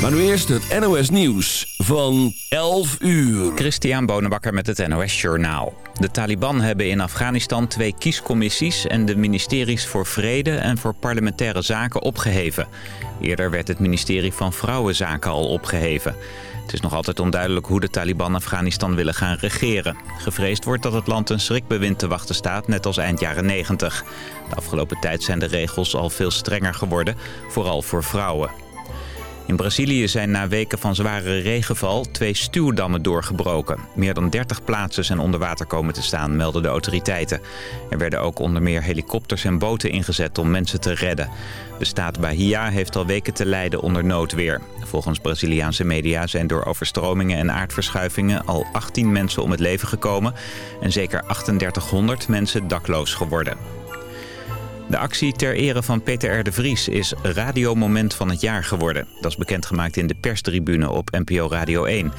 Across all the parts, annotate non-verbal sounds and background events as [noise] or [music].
Maar nu eerst het NOS Nieuws van 11 uur. Christian Bonenbakker met het NOS Journaal. De Taliban hebben in Afghanistan twee kiescommissies... en de ministeries voor Vrede en voor Parlementaire Zaken opgeheven. Eerder werd het ministerie van Vrouwenzaken al opgeheven. Het is nog altijd onduidelijk hoe de Taliban Afghanistan willen gaan regeren. Gevreesd wordt dat het land een schrikbewind te wachten staat, net als eind jaren 90. De afgelopen tijd zijn de regels al veel strenger geworden, vooral voor vrouwen. In Brazilië zijn na weken van zware regenval twee stuwdammen doorgebroken. Meer dan 30 plaatsen zijn onder water komen te staan, melden de autoriteiten. Er werden ook onder meer helikopters en boten ingezet om mensen te redden. De staat Bahia heeft al weken te lijden onder noodweer. Volgens Braziliaanse media zijn door overstromingen en aardverschuivingen al 18 mensen om het leven gekomen... en zeker 3800 mensen dakloos geworden. De actie ter ere van Peter R. de Vries is radiomoment van het jaar geworden. Dat is bekendgemaakt in de perstribune op NPO Radio 1.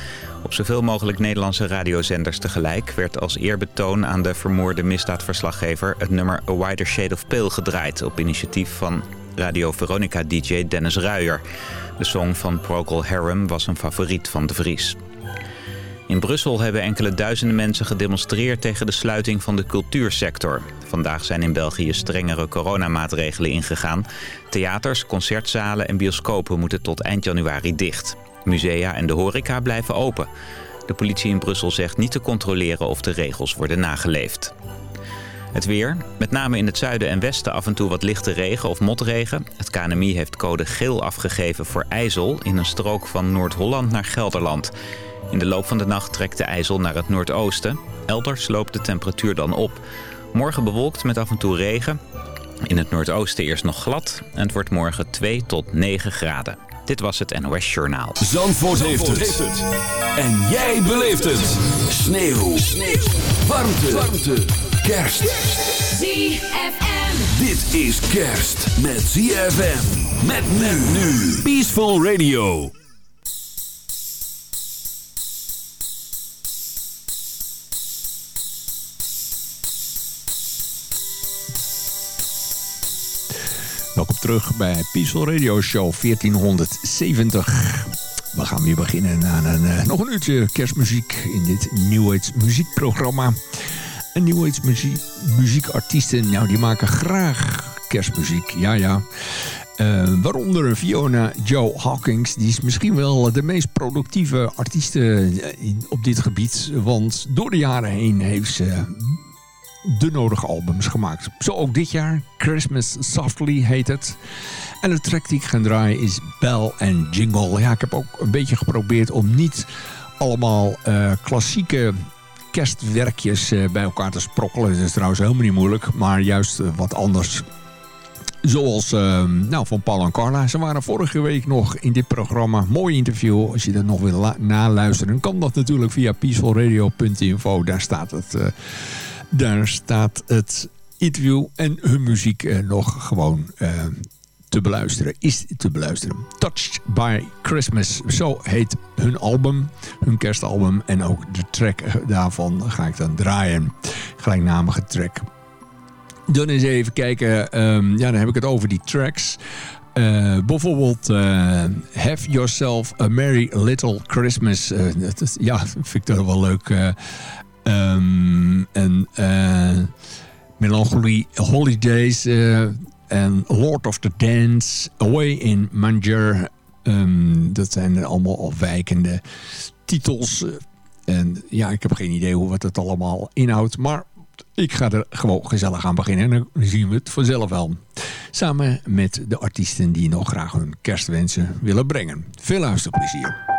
Op zoveel mogelijk Nederlandse radiozenders tegelijk... werd als eerbetoon aan de vermoorde misdaadverslaggever... het nummer A Wider Shade of Pale gedraaid... op initiatief van Radio Veronica-dj Dennis Ruijer. De song van Procol Harum was een favoriet van de Vries. In Brussel hebben enkele duizenden mensen gedemonstreerd tegen de sluiting van de cultuursector. Vandaag zijn in België strengere coronamaatregelen ingegaan. Theaters, concertzalen en bioscopen moeten tot eind januari dicht. Musea en de horeca blijven open. De politie in Brussel zegt niet te controleren of de regels worden nageleefd. Het weer, met name in het zuiden en westen af en toe wat lichte regen of motregen. Het KNMI heeft code geel afgegeven voor ijzel in een strook van Noord-Holland naar Gelderland. In de loop van de nacht trekt de ijzel naar het noordoosten. Elders loopt de temperatuur dan op. Morgen bewolkt met af en toe regen. In het noordoosten eerst nog glad. En het wordt morgen 2 tot 9 graden. Dit was het NOS Journaal. Zandvoort, heeft, het. En jij beleeft het. Sneeuw. Sneeuw. Warmte. Warmte. Kerst. ZFM. Dit is kerst met ZFM. Met men nu. Peaceful Radio. Terug bij Peaceful Radio Show 1470. We gaan weer beginnen aan een, uh, nog een uurtje kerstmuziek in dit Age muziekprogramma. En muziekartiesten, nou die maken graag kerstmuziek, ja ja. Uh, waaronder Fiona Joe Hawkins. Die is misschien wel de meest productieve artieste in, op dit gebied. Want door de jaren heen heeft ze de nodige albums gemaakt. Zo ook dit jaar. Christmas Softly heet het. En de track die ik ga draaien is Bell and Jingle. Ja, ik heb ook een beetje geprobeerd om niet allemaal uh, klassieke kerstwerkjes uh, bij elkaar te sprokkelen. Dat is trouwens helemaal niet moeilijk. Maar juist uh, wat anders. Zoals nou, van Paul en Carla. Ze waren vorige week nog in dit programma. Mooi interview. Als je dat nog wil naluisteren, kan dat natuurlijk via peacefulradio.info. Daar staat het daar staat het interview en hun muziek uh, nog gewoon uh, te beluisteren. Is te beluisteren. Touched by Christmas. Zo heet hun album. Hun kerstalbum. En ook de track daarvan ga ik dan draaien. Gelijknamige track. Dan eens even kijken. Um, ja, dan heb ik het over die tracks. Bijvoorbeeld Have Yourself a Merry Little Christmas. Ja, [laughs] vind ik toch wel leuk. Um, en uh, Melancholy Holidays uh, en Lord of the Dance, Away in Manger. Um, dat zijn allemaal afwijkende titels. En ja, ik heb geen idee hoe wat het allemaal inhoudt. Maar ik ga er gewoon gezellig aan beginnen. En dan zien we het vanzelf wel. Samen met de artiesten die nog graag hun kerstwensen willen brengen. Veel luisterplezier.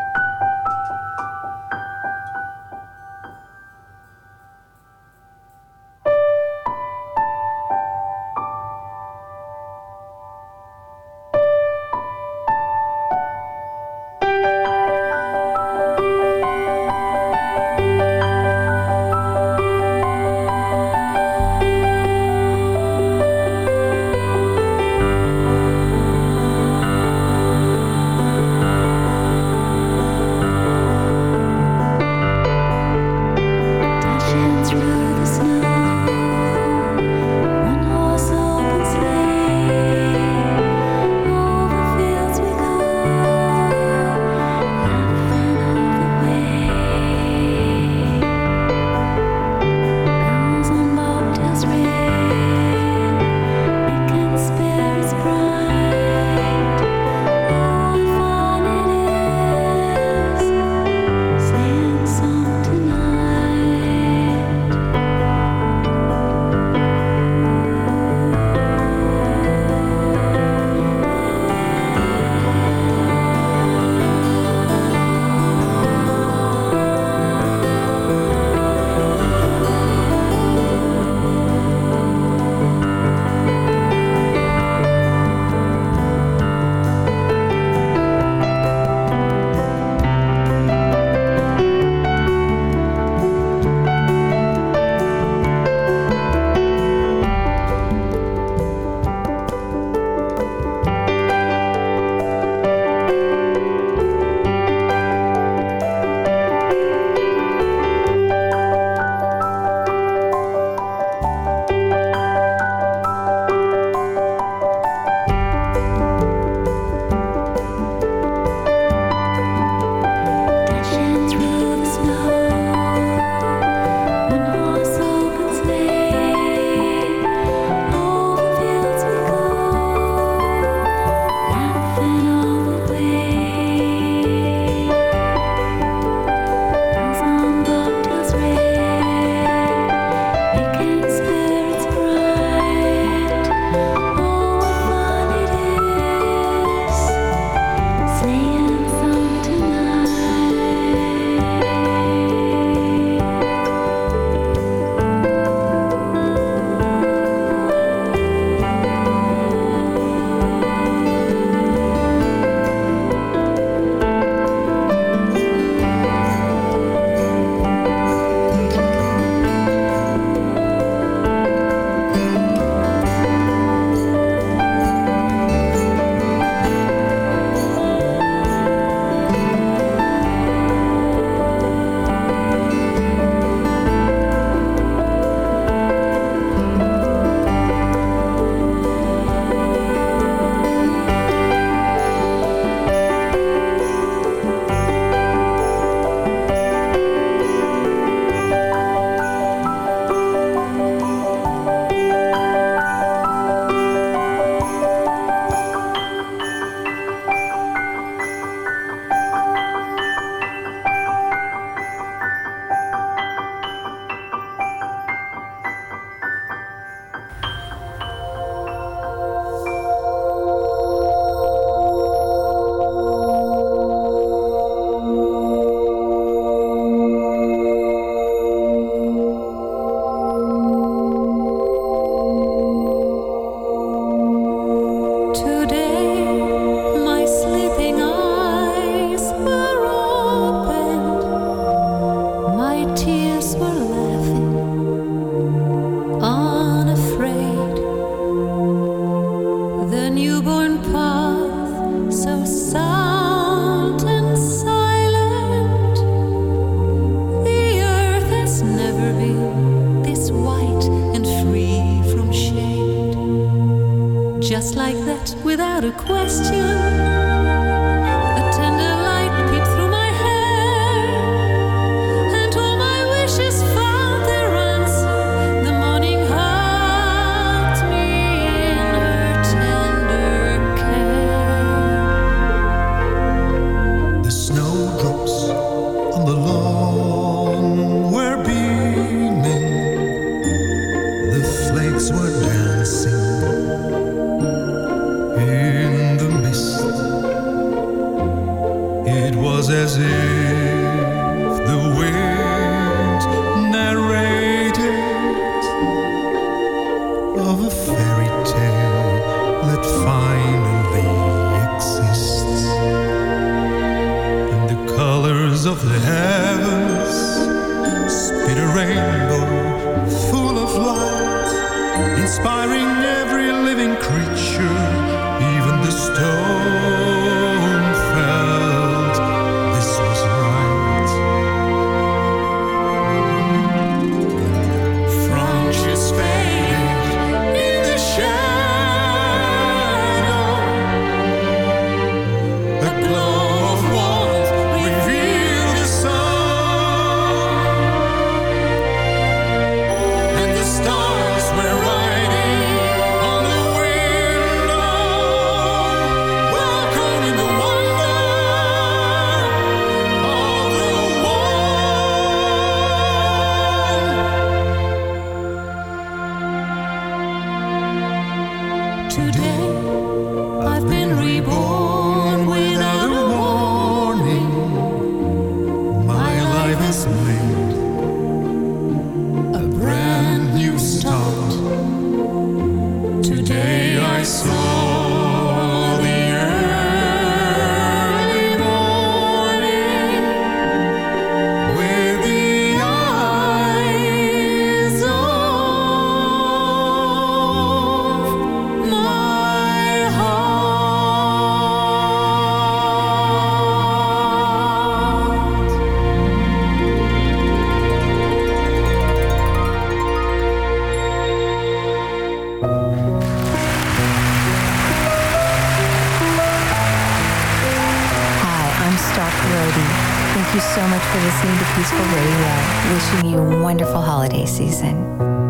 Stock Roadie. Thank you so much for listening to Peaceful Radio. Wishing you a wonderful holiday season.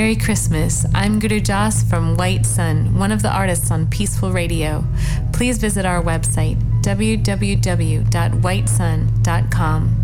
Merry Christmas. I'm Guru Joss from White Sun, one of the artists on Peaceful Radio. Please visit our website, www.whitesun.com.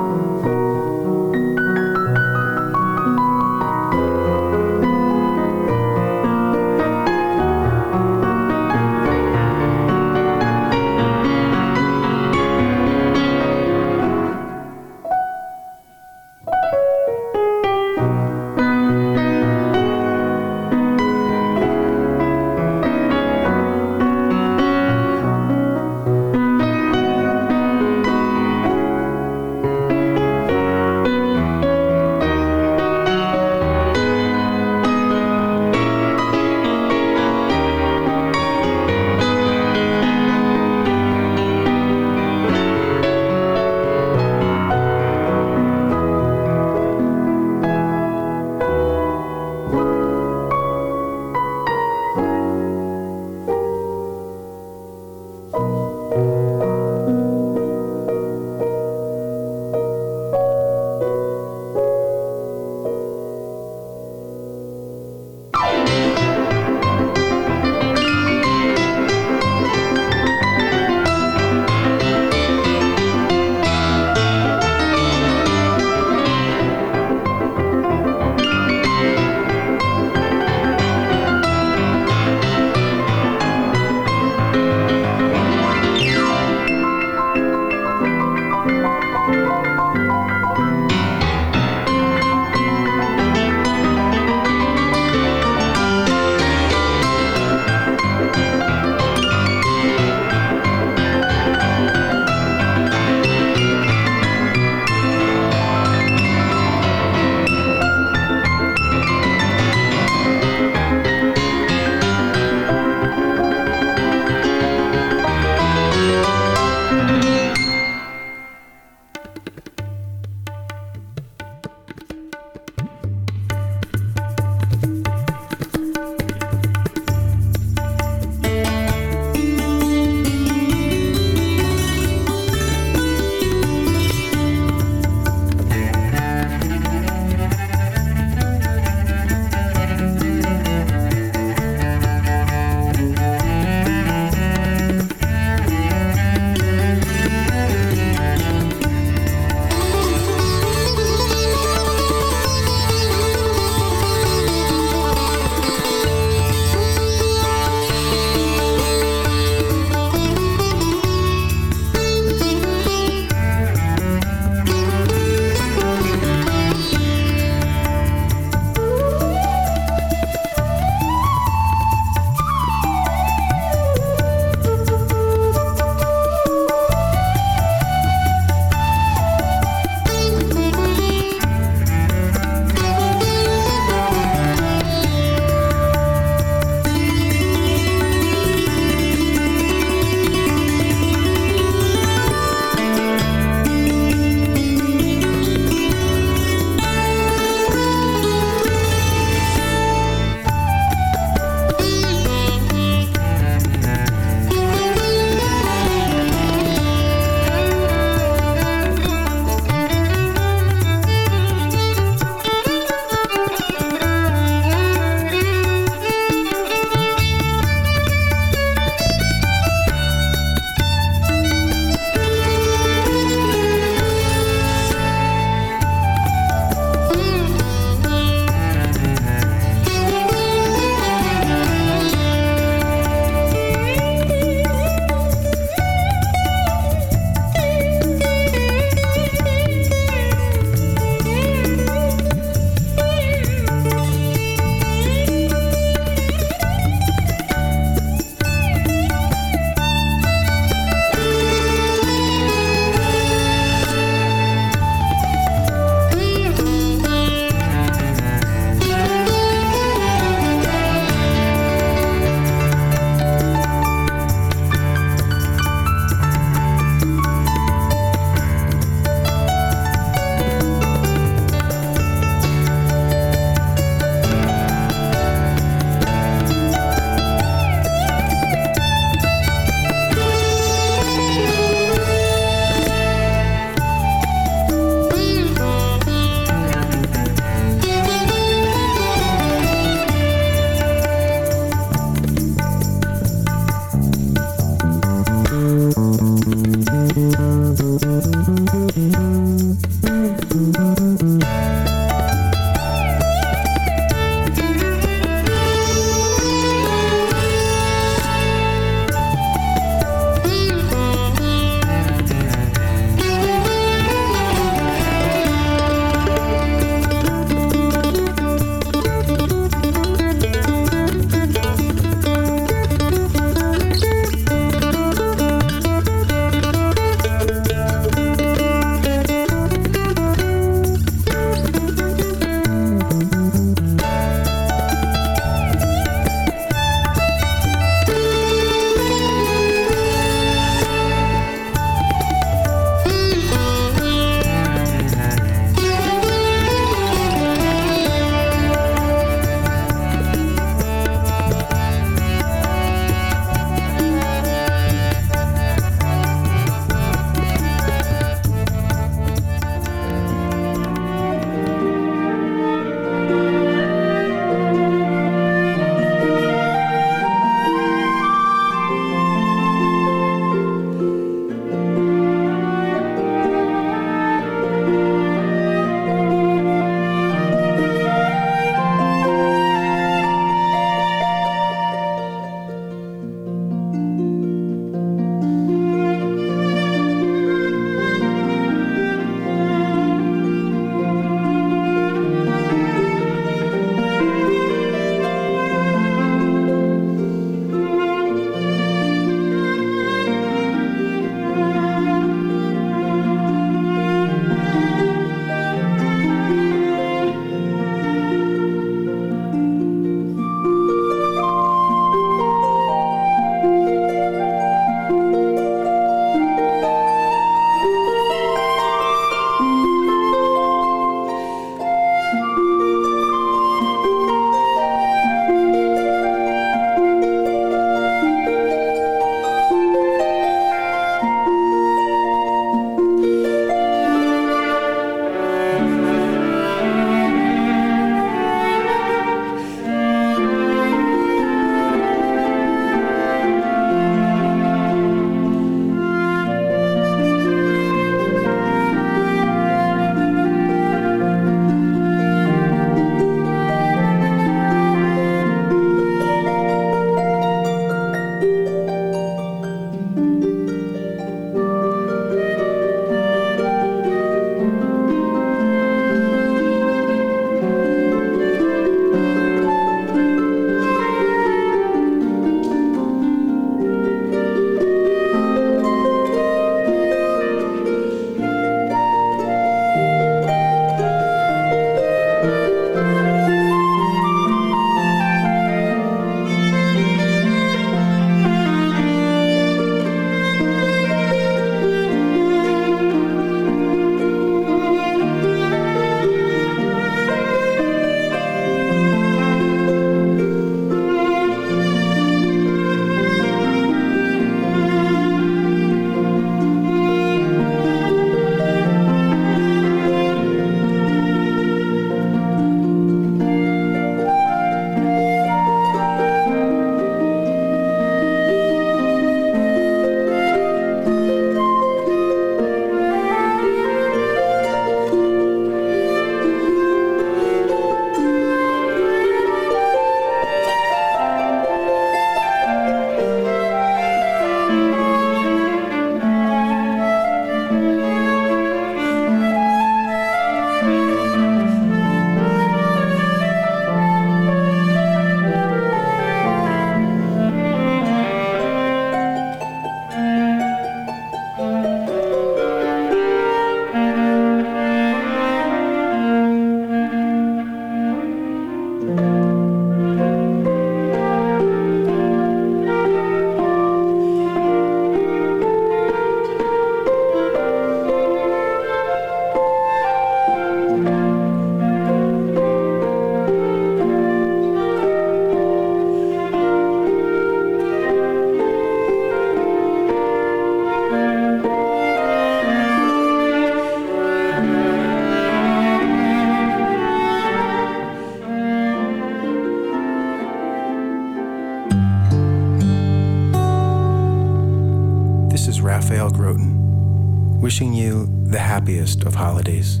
Raphael Groton, wishing you the happiest of holidays.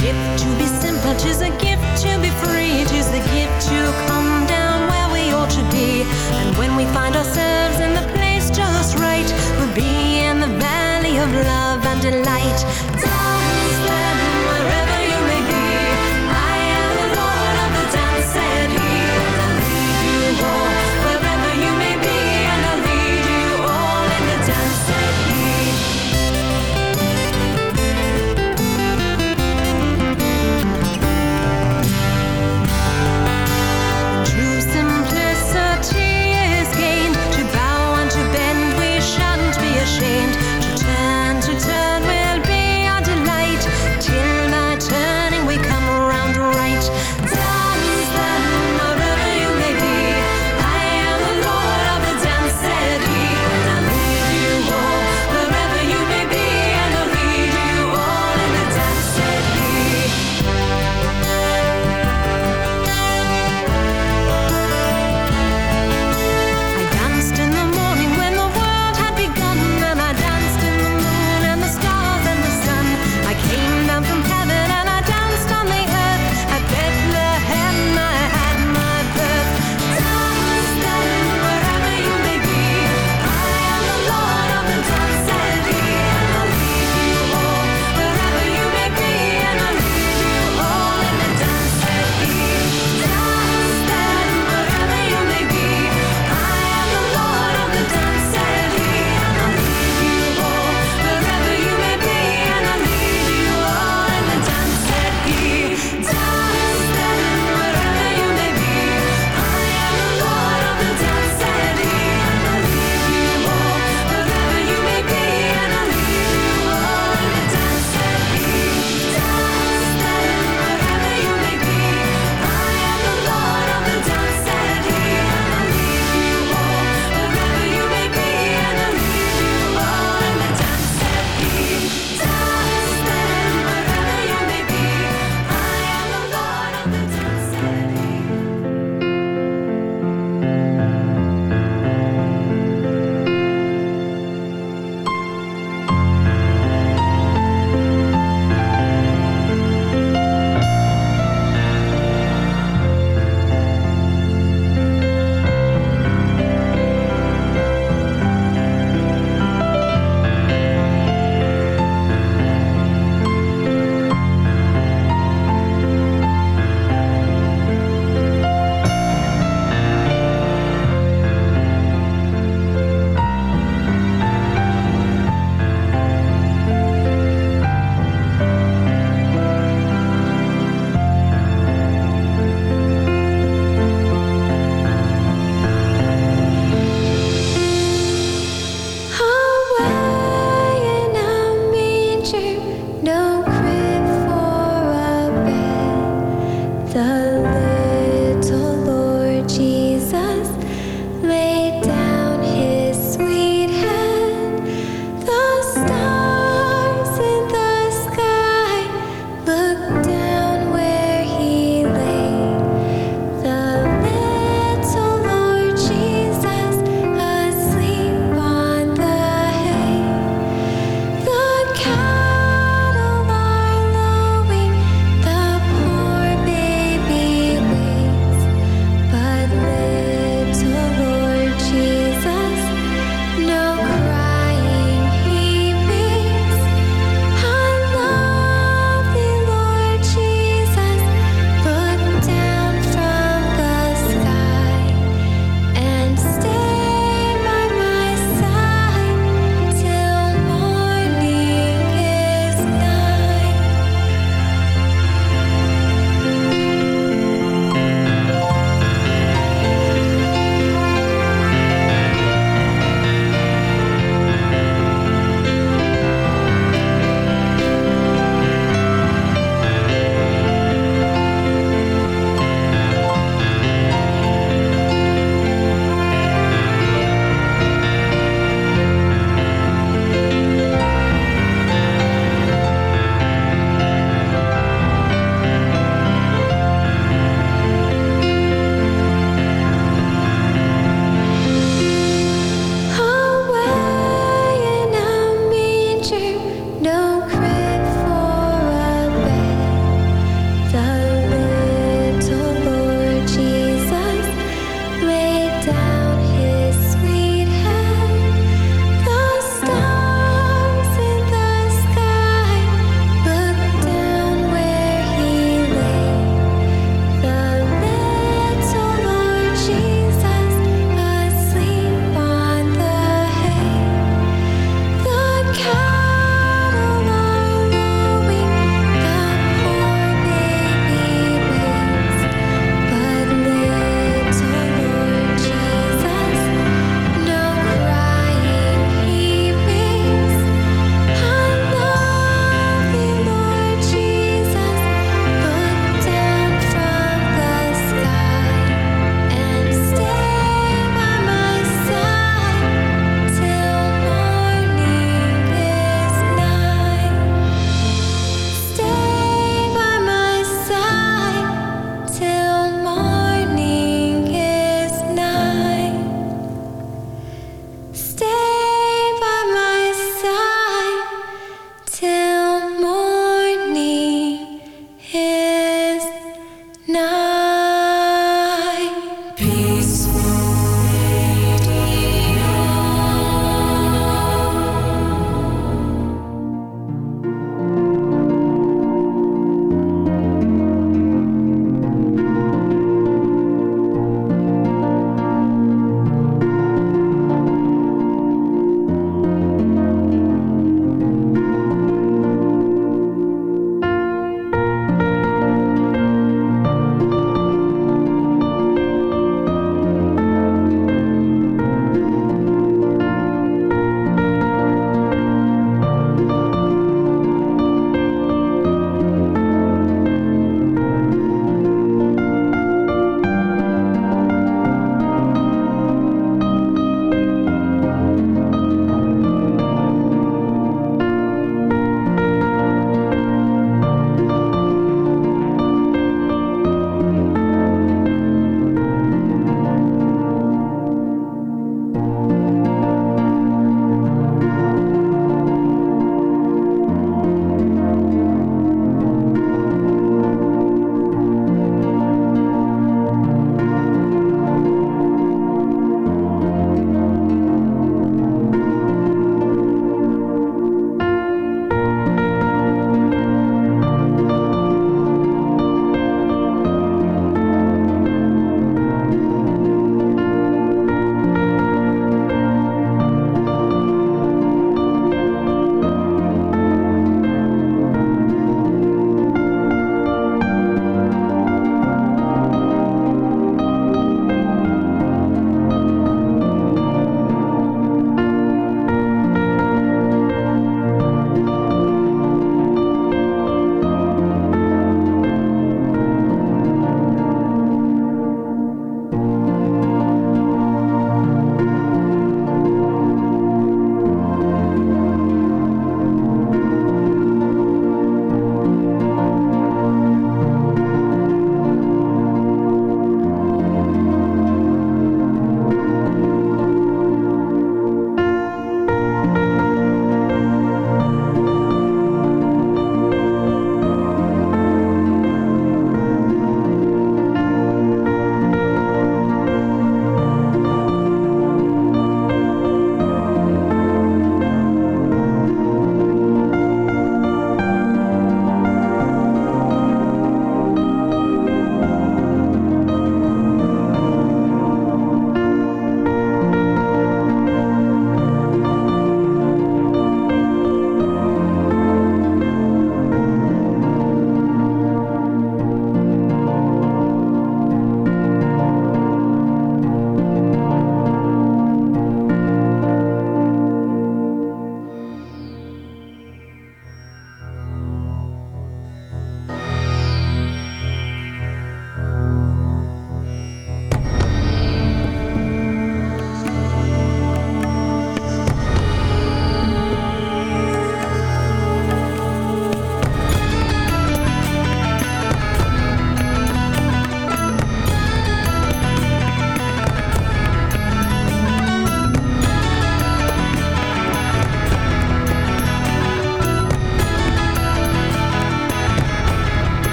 gift to be simple, tis a gift.